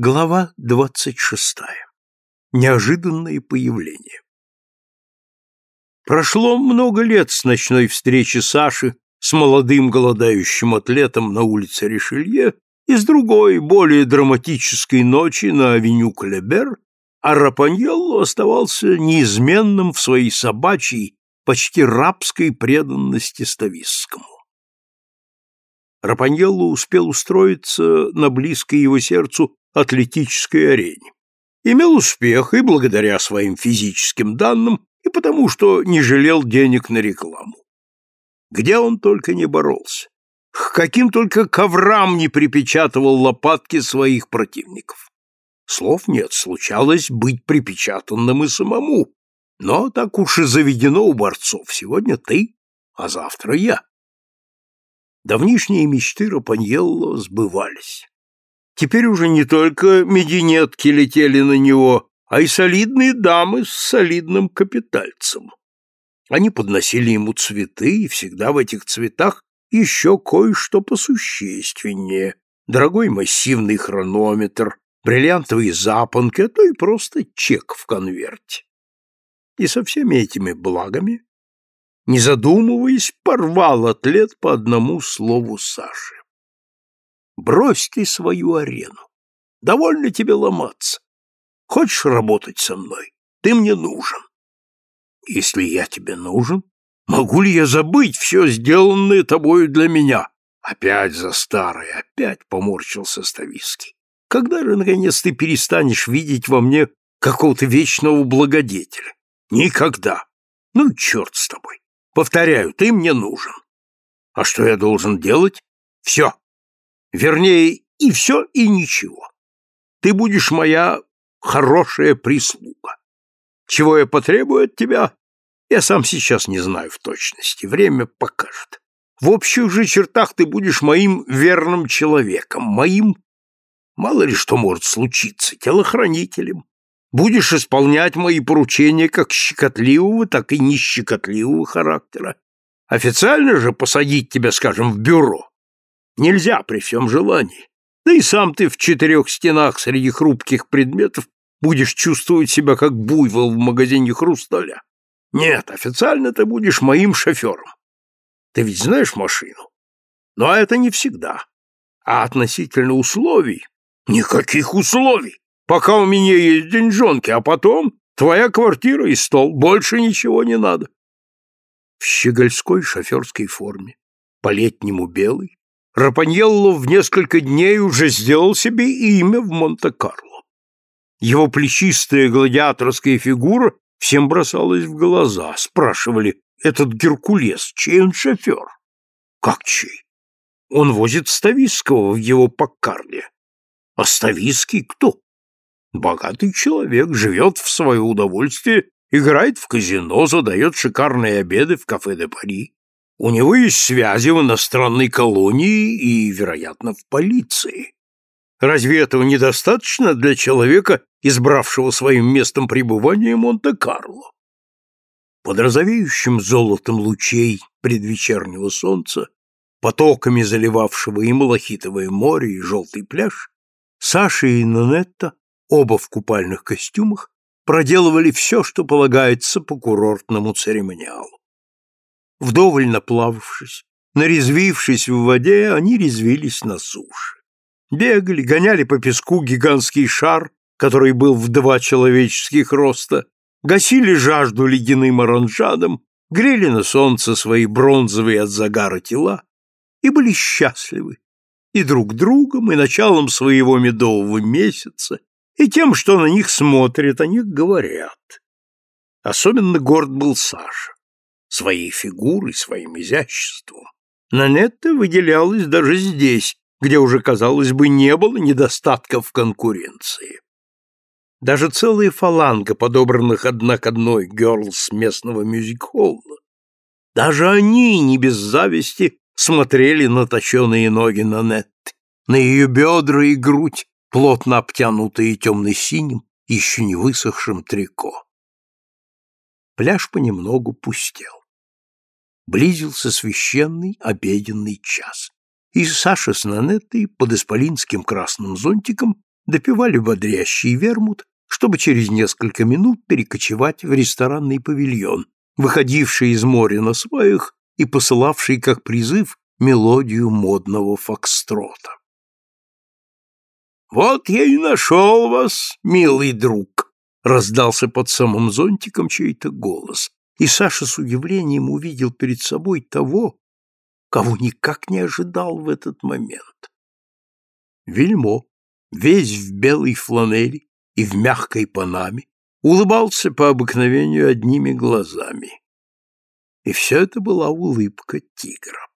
Глава двадцать шестая. Неожиданное появление. Прошло много лет с ночной встречи Саши с молодым голодающим атлетом на улице Ришелье и с другой, более драматической ночи на авеню Клебер, а Рапаньелло оставался неизменным в своей собачьей, почти рабской преданности Стависскому. Рапаньелло успел устроиться на близкой его сердцу атлетической арене. Имел успех и благодаря своим физическим данным, и потому что не жалел денег на рекламу. Где он только не боролся, к каким только коврам не припечатывал лопатки своих противников. Слов нет, случалось быть припечатанным и самому, но так уж и заведено у борцов. Сегодня ты, а завтра я. Давнишние мечты Рапаньелло сбывались. Теперь уже не только мединетки летели на него, а и солидные дамы с солидным капитальцем. Они подносили ему цветы, и всегда в этих цветах еще кое-что посущественнее. Дорогой массивный хронометр, бриллиантовые запонки, а то и просто чек в конверте. И со всеми этими благами, не задумываясь, порвал атлет по одному слову Саши. Брось ты свою арену. Довольно тебе ломаться. Хочешь работать со мной? Ты мне нужен. Если я тебе нужен, могу ли я забыть все сделанное тобою для меня? Опять за старое, опять поморщился Ставиский. Когда же, наконец, ты перестанешь видеть во мне какого-то вечного благодетеля? Никогда. Ну, черт с тобой. Повторяю, ты мне нужен. А что я должен делать? Все, Вернее, и все, и ничего. Ты будешь моя хорошая прислуга. Чего я потребую от тебя, я сам сейчас не знаю в точности, время покажет. В общих же чертах ты будешь моим верным человеком, моим, мало ли что может случиться, телохранителем. Будешь исполнять мои поручения как щекотливого, так и нещекотливого характера. Официально же посадить тебя, скажем, в бюро Нельзя при всем желании. Да и сам ты в четырех стенах среди хрупких предметов будешь чувствовать себя как буйвол в магазине хрусталя. Нет, официально ты будешь моим шофером. Ты ведь знаешь машину? Но это не всегда. А относительно условий? Никаких условий. Пока у меня есть деньжонки, а потом твоя квартира и стол. Больше ничего не надо. В щегольской шоферской форме, по-летнему белый, Рапаньелло в несколько дней уже сделал себе имя в Монте-Карло. Его плечистая гладиаторская фигура всем бросалась в глаза. Спрашивали, этот Геркулес, чей он шофер? Как чей? Он возит Ставиского в его Паккарде. А Ставиский кто? Богатый человек, живет в свое удовольствие, играет в казино, задает шикарные обеды в кафе де Пари. У него есть связи в иностранной колонии и, вероятно, в полиции. Разве этого недостаточно для человека, избравшего своим местом пребывания Монте-Карло? Под розовеющим золотом лучей предвечернего солнца, потоками заливавшего и Малахитовое море, и желтый пляж, Саша и Нанетта, оба в купальных костюмах, проделывали все, что полагается по курортному церемониалу. Вдоволь наплававшись, нарезвившись в воде, они резвились на суше. Бегали, гоняли по песку гигантский шар, который был в два человеческих роста, гасили жажду ледяным оранжадом, грели на солнце свои бронзовые от загара тела и были счастливы и друг другом, и началом своего медового месяца, и тем, что на них смотрят, о них говорят. Особенно горд был Саша своей фигурой, своим изяществом. Нанетта выделялась даже здесь, где уже, казалось бы, не было недостатков в конкуренции. Даже целая фаланга подобранных одна к одной герлс местного мюзик-холла, даже они, не без зависти, смотрели на точеные ноги Нанетты, на ее бедра и грудь, плотно обтянутые темно-синим, еще не высохшим трико. Пляж понемногу пустел близился священный обеденный час, и Саша с Нанеттой под исполинским красным зонтиком допивали бодрящий вермут, чтобы через несколько минут перекочевать в ресторанный павильон, выходивший из моря на своих и посылавший как призыв мелодию модного фокстрота. «Вот я и нашел вас, милый друг!» — раздался под самым зонтиком чей-то голос, и Саша с удивлением увидел перед собой того, кого никак не ожидал в этот момент. Вельмо, весь в белой фланели и в мягкой панаме, улыбался по обыкновению одними глазами. И все это была улыбка тигра.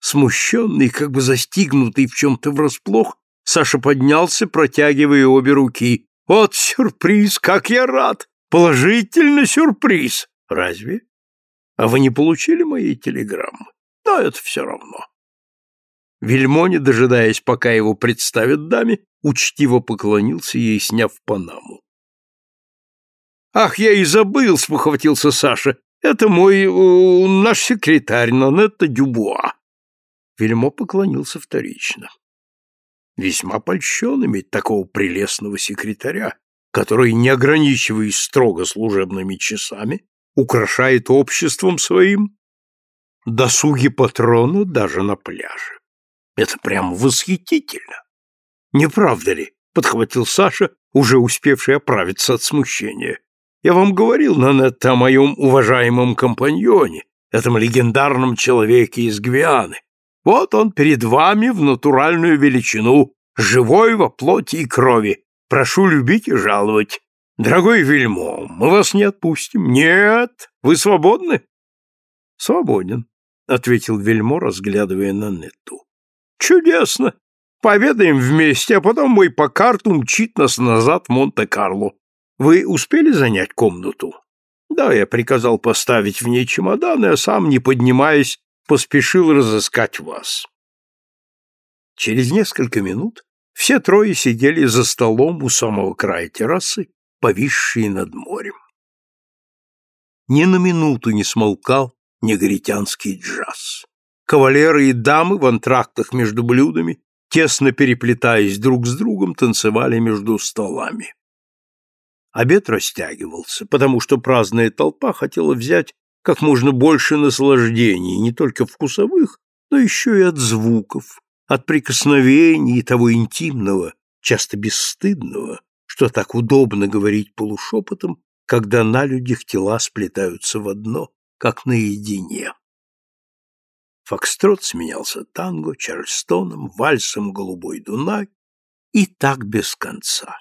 Смущенный, как бы застигнутый в чем-то врасплох, Саша поднялся, протягивая обе руки. «Вот сюрприз! Как я рад! Положительно сюрприз! Разве? А вы не получили моей телеграммы? Но это все равно». Вельмо, не дожидаясь, пока его представят даме, учтиво поклонился ей, сняв панаму. «Ах, я и забыл!» — спохватился Саша. «Это мой... Э, наш секретарь Нанетта Дюбуа». Вельмо поклонился вторично весьма польщен иметь такого прелестного секретаря, который, не ограничиваясь строго служебными часами, украшает обществом своим досуги патрона даже на пляже. Это прямо восхитительно. Не правда ли? подхватил Саша, уже успевший оправиться от смущения. Я вам говорил, Нанетта, о моем уважаемом компаньоне, этом легендарном человеке из Гвианы, вот он перед вами в натуральную величину, живой во плоти и крови. Прошу любить и жаловать. Дорогой Вильмо, мы вас не отпустим. Нет, вы свободны? Свободен, ответил Вильмо, разглядывая на Нетту. Чудесно. Поведаем вместе, а потом мой по карту мчит нас назад в Монте-Карло. Вы успели занять комнату? Да, я приказал поставить в ней чемоданы, а сам, не поднимаясь, поспешил разыскать вас. Через несколько минут все трое сидели за столом у самого края террасы, повисшие над морем. Ни на минуту не смолкал негритянский джаз. Кавалеры и дамы в антрактах между блюдами, тесно переплетаясь друг с другом, танцевали между столами. Обед растягивался, потому что праздная толпа хотела взять как можно больше наслаждений, не только вкусовых, но еще и от звуков, от прикосновений того интимного, часто бесстыдного, что так удобно говорить полушепотом, когда на людях тела сплетаются в одно, как наедине. Фокстрот сменялся танго, чарльстоном, вальсом «Голубой Дунай» и так без конца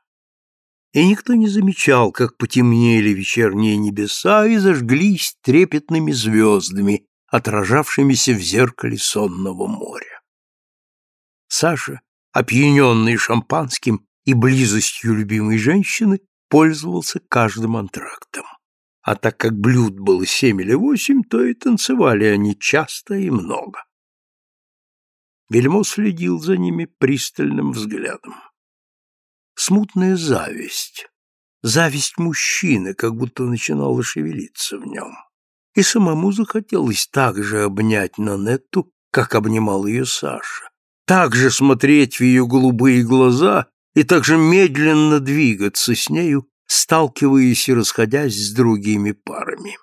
и никто не замечал, как потемнели вечерние небеса и зажглись трепетными звездами, отражавшимися в зеркале сонного моря. Саша, опьяненный шампанским и близостью любимой женщины, пользовался каждым антрактом. А так как блюд было семь или восемь, то и танцевали они часто и много. Вельмо следил за ними пристальным взглядом смутная зависть. Зависть мужчины, как будто начинала шевелиться в нем. И самому захотелось так же обнять Нанетту, как обнимал ее Саша. Так же смотреть в ее голубые глаза и так же медленно двигаться с нею, сталкиваясь и расходясь с другими парами.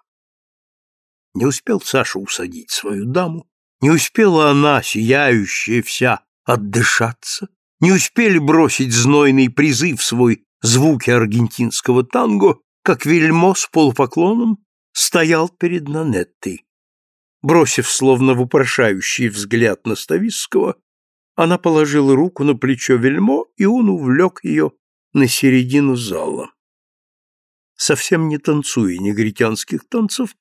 Не успел Саша усадить свою даму, не успела она, сияющая вся, отдышаться, не успели бросить знойный призыв свой звуки аргентинского танго, как Вильмо с полупоклоном стоял перед Нанеттой. Бросив словно вопрошающий взгляд на Стависского, она положила руку на плечо Вельмо, и он увлек ее на середину зала. Совсем не танцуя негритянских танцев,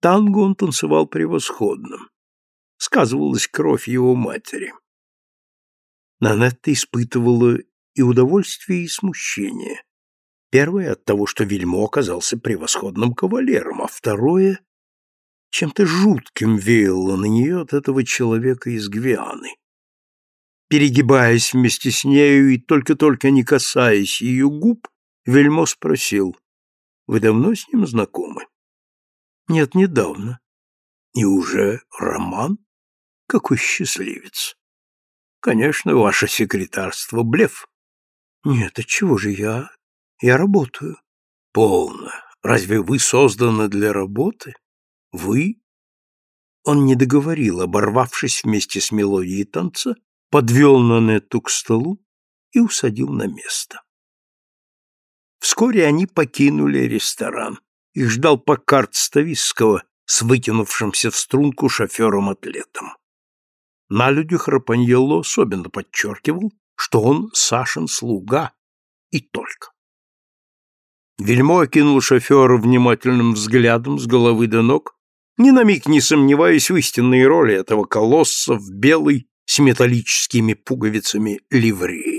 танго он танцевал превосходно. Сказывалась кровь его матери. Нанетта испытывала и удовольствие, и смущение. Первое от того, что Вильмо оказался превосходным кавалером, а второе — чем-то жутким веяло на нее от этого человека из Гвианы. Перегибаясь вместе с нею и только-только не касаясь ее губ, Вельмо спросил, «Вы давно с ним знакомы?» «Нет, недавно». «И уже роман? Какой счастливец!» Конечно, ваше секретарство — блеф. Нет, а чего же я? Я работаю. Полно. Разве вы созданы для работы? Вы? Он не договорил, оборвавшись вместе с мелодией танца, подвел Нанетту к столу и усадил на место. Вскоре они покинули ресторан. Их ждал Паккарт Стависского с вытянувшимся в струнку шофером-атлетом. На людях Рапаньелло особенно подчеркивал, что он Сашин слуга и только. Вельмо окинул шофера внимательным взглядом с головы до ног, ни на миг не сомневаясь в истинной роли этого колосса в белой с металлическими пуговицами ливреи.